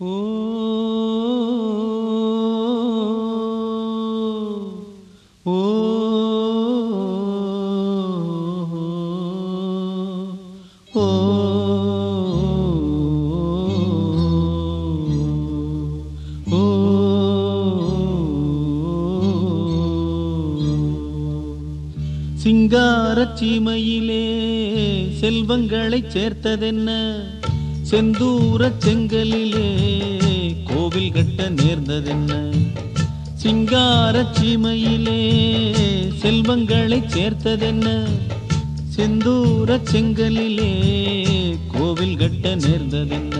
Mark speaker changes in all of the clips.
Speaker 1: ஓ ஓ ஓ சிங்காரச் சீமையிலே செல்வங்களைச் சேர்த்ததென்ன செந்தூர செங்கலிலே கோவில் கட்ட நேர்ந்ததென்ன? சிங்காரச் சீமையிலே செல்வங்களைச் சேர்த்ததென்ன? செந்தூர செங்கலிலே கோவில் கட்ட நேர்ந்ததென்ன?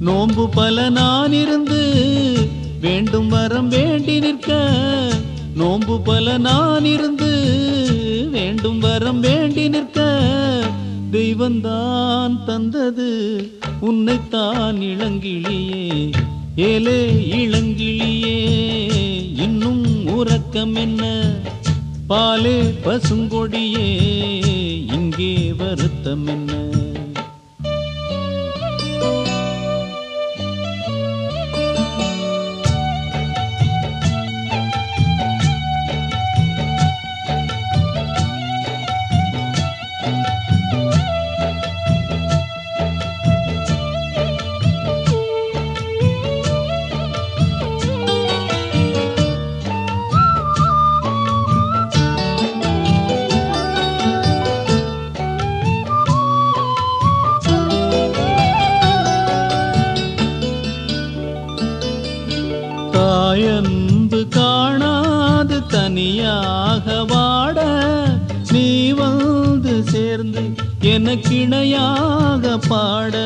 Speaker 1: நோன்பு பல நான் இருந்து வேண்டும் வரம் வேண்டி நிற்க நோன்பு பல நான் இருந்து வேண்டும் வரம் வேண்டி தெய்வந்தான் தந்தது. உன்னைத்தான் இளங்கிளியே. ஏலே இளங்கிளியே. இன்னும் உறக்கம் என்ன? பாலே பசுங்கொடியே. இங்கே வருத்தம் என்ன? தனியாக வாட நீ வந்து சேர்ந்து எனக்கிணையாக பாட.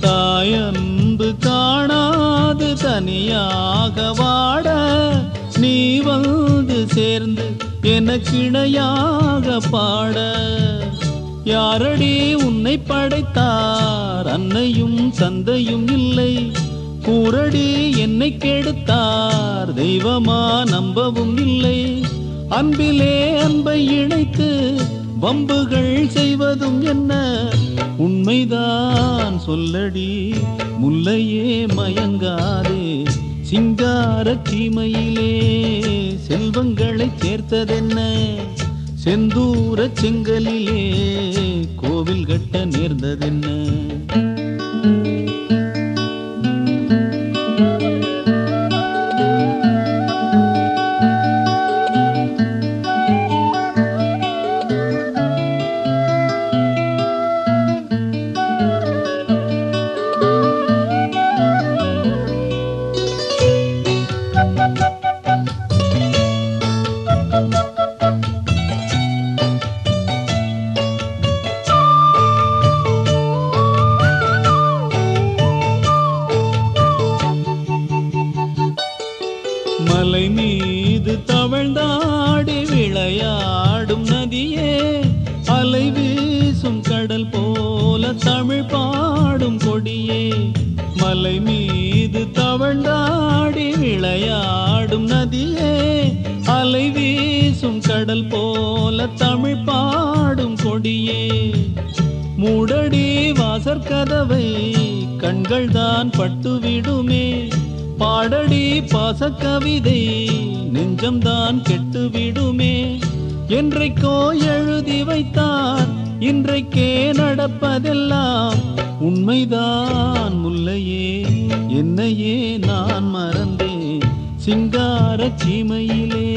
Speaker 1: தாயன்பு காணாது தனியாக வாட. நீ வந்து சேர்ந்து எனக்கிணையாக பாட. யாரடி உன்னை படைத்தார்? அன்னையும் தந்தையும் இல்லை. கூரடி என்னை கெடுத்தார். தெய்வமா நம்பவும் இல்லை. அன்பிலே அன்பை இணைத்து வம்புகள் செய்வதும் என்ன? உண்மைதான் சொல்லடி முல்லையே மயங்காதே. சிங்கார சீமையிலே செல்வங்களைச் சேர்த்ததென்ன? செந்தூர செங்கலிலே கோவில் கட்ட நேர்ந்ததென்ன? மலை மீது தவழ்ந்தாடி விளையாடும் நதியே அலை வீசும் கடல் போல தமிழ் பாடும் கொடியே. மலை மீது தவழ்ந்தாடி விளையாடும் நதியே அலை வீசும் கடல் போல தமிழ் பாடும் கொடியே. மூடடி வாசற்கதவை கண்கள் தான் பட்டுவிடுமே. பாடடி பாசக்கவிதை நெஞ்சம்தான் கெட்டுவிடுமே. என்றைக்கோ எழுதி வைத்தார் இன்றைக்கே நடப்பதெல்லாம் உண்மைதான் முல்லையே. என்னையே நான் மறந்தேன் சிங்கார சீமையிலே.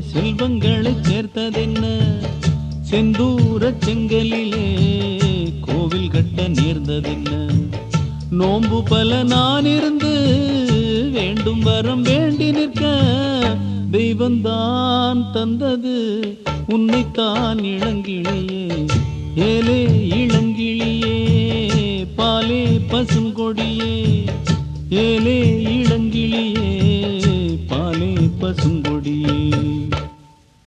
Speaker 1: செல்வங்களை சேர்த்ததென்ன? செந்தூர செங்கலிலே. கோவில் கட்ட நேர்ந்ததென்ன? நோம்பு பல நான் இருந்து வரம் வேண்டி நிற்க தெய்வந்தான் தந்தது. உன்னைத்தான் இளங்கிளியே ஏலே இளங்கிளியே பாலே பசுங்கொடியே ஏலே இளங்கிளியே பாலே பசுங்கொடியே